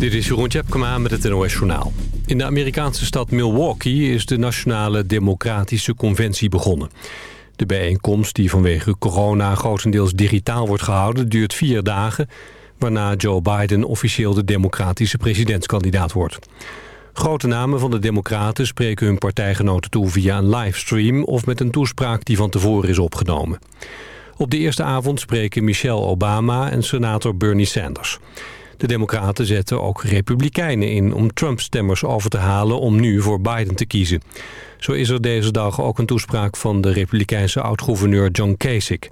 Dit is Jeroen Tjepkema met het NOS Journaal. In de Amerikaanse stad Milwaukee is de Nationale Democratische Conventie begonnen. De bijeenkomst, die vanwege corona grotendeels digitaal wordt gehouden... duurt vier dagen, waarna Joe Biden officieel de democratische presidentskandidaat wordt. Grote namen van de democraten spreken hun partijgenoten toe via een livestream... of met een toespraak die van tevoren is opgenomen. Op de eerste avond spreken Michelle Obama en senator Bernie Sanders... De democraten zetten ook republikeinen in om Trump-stemmers over te halen om nu voor Biden te kiezen. Zo is er deze dag ook een toespraak van de republikeinse oud-gouverneur John Kasich.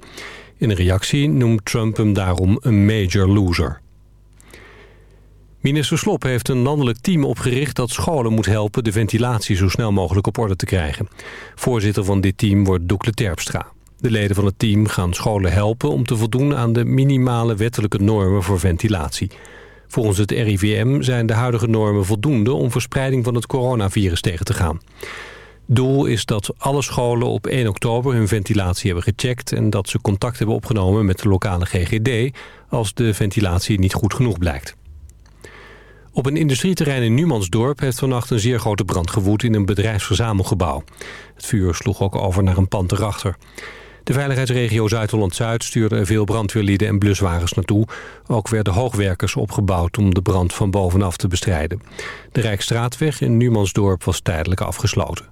In een reactie noemt Trump hem daarom een major loser. Minister Slop heeft een landelijk team opgericht dat scholen moet helpen de ventilatie zo snel mogelijk op orde te krijgen. Voorzitter van dit team wordt Doekle Terpstra. De leden van het team gaan scholen helpen om te voldoen aan de minimale wettelijke normen voor ventilatie. Volgens het RIVM zijn de huidige normen voldoende om verspreiding van het coronavirus tegen te gaan. Doel is dat alle scholen op 1 oktober hun ventilatie hebben gecheckt... en dat ze contact hebben opgenomen met de lokale GGD... als de ventilatie niet goed genoeg blijkt. Op een industrieterrein in Numansdorp heeft vannacht een zeer grote brand gewoed in een bedrijfsverzamelgebouw. Het vuur sloeg ook over naar een pand erachter. De veiligheidsregio Zuid-Holland-Zuid stuurde er veel brandweerlieden en bluswagens naartoe. Ook werden hoogwerkers opgebouwd om de brand van bovenaf te bestrijden. De Rijkstraatweg in Numansdorp was tijdelijk afgesloten.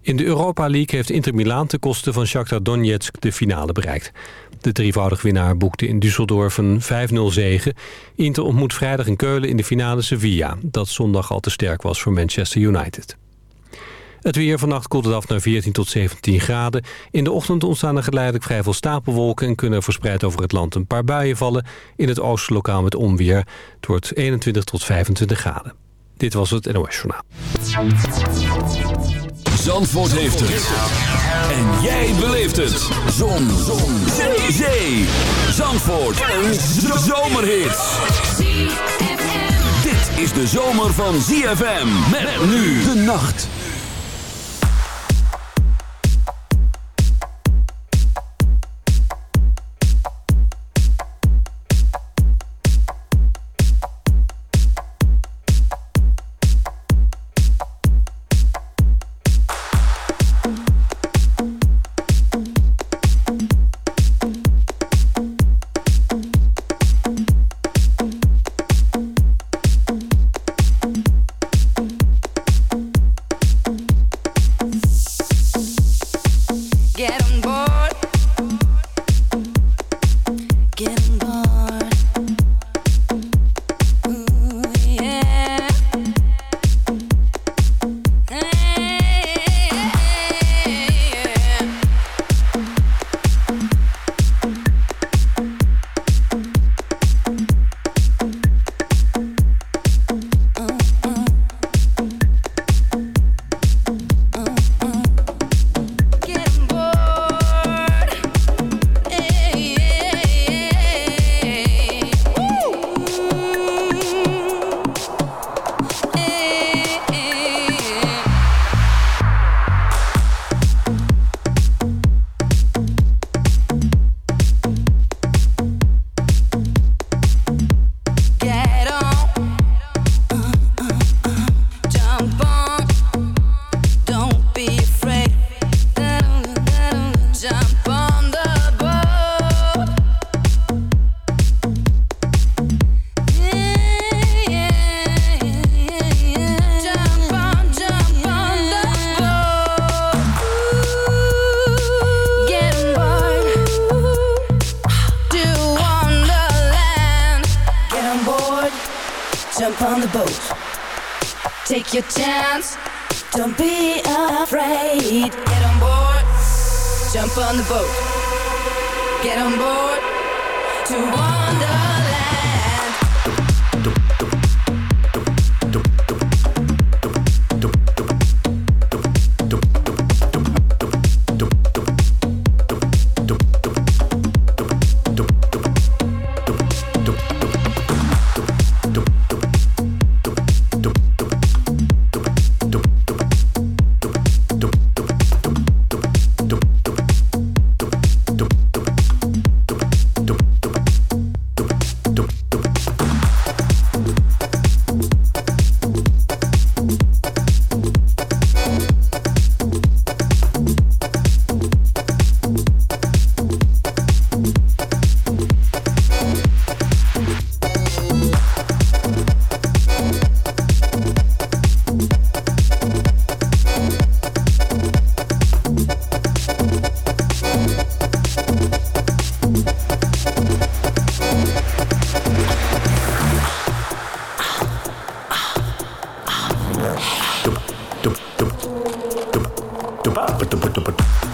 In de Europa League heeft Inter Milaan ten koste van Shakhtar Donetsk de finale bereikt. De drievoudig winnaar boekte in Düsseldorf een 5-0 zege. Inter ontmoet vrijdag in Keulen in de finale Sevilla... dat zondag al te sterk was voor Manchester United. Het weer vannacht koelt het af naar 14 tot 17 graden. In de ochtend ontstaan er geleidelijk vrij veel stapelwolken... en kunnen verspreid over het land een paar buien vallen. In het oosten lokaal met onweer. Het wordt 21 tot 25 graden. Dit was het NOS Journaal. Zandvoort heeft het. En jij beleeft het. Zon. Zon. Zee. Zee. Zandvoort. Een zomerhit. Dit is de zomer van ZFM. Met nu de nacht. The boat. Tupa, tupa, tupa, tupa.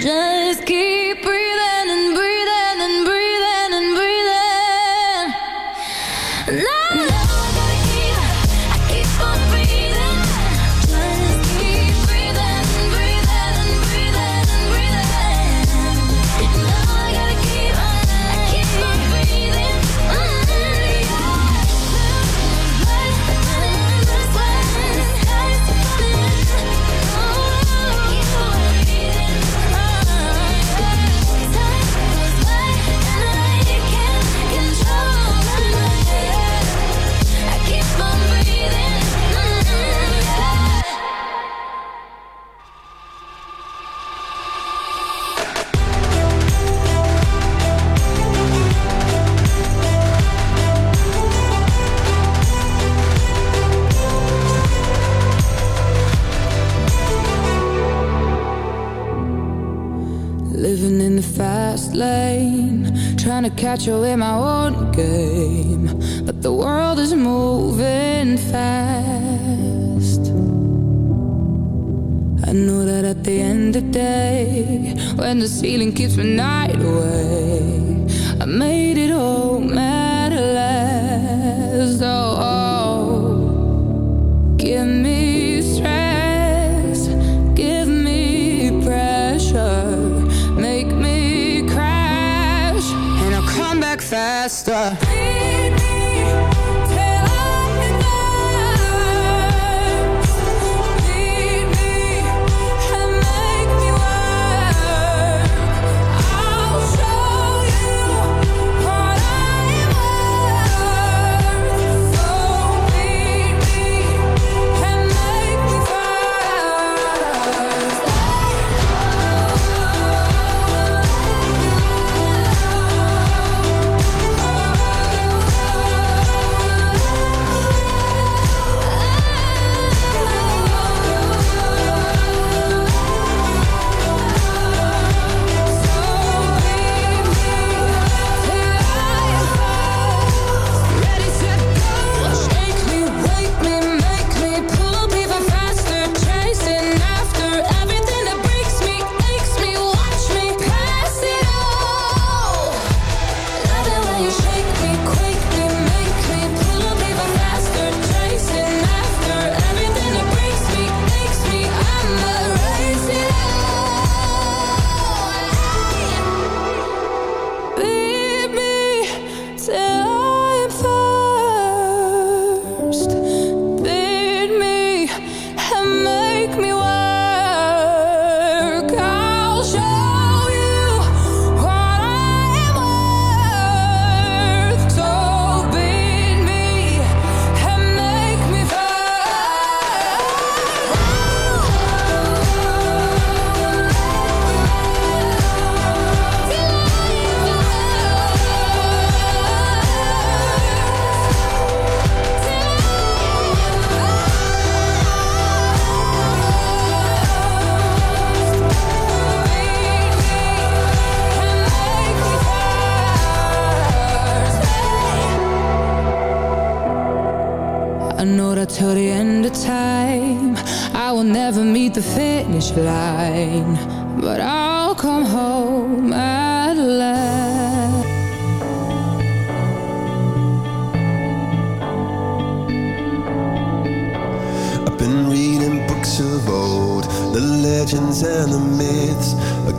Just keep ceiling keeps me night away,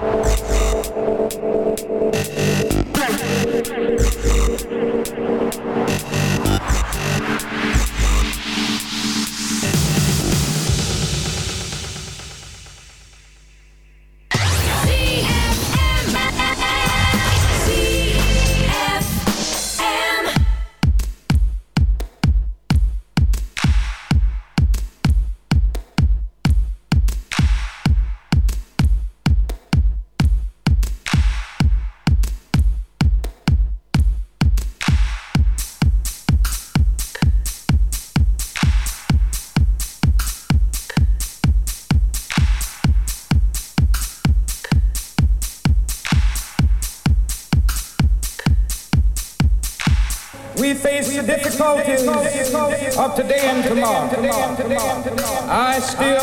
Podcast. I still.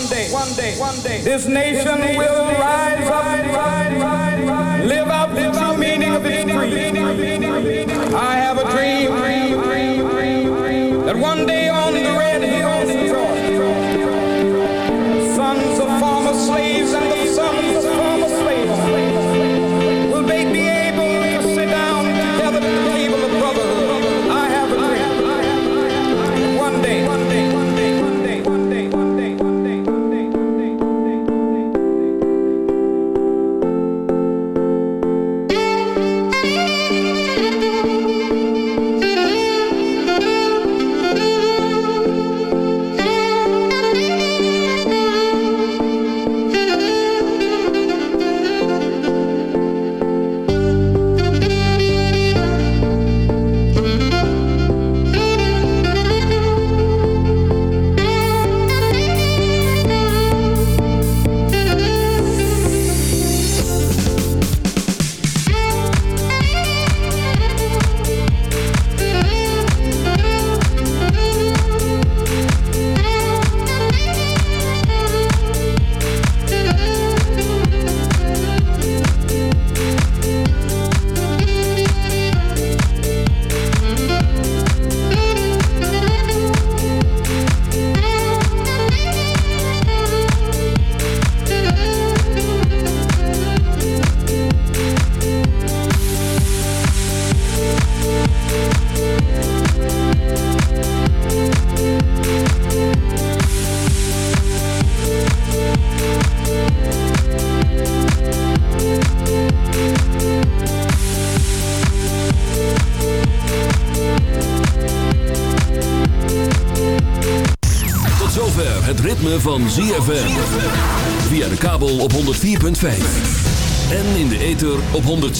one day, one day, one day, this nation, this nation will rise up. Rise up.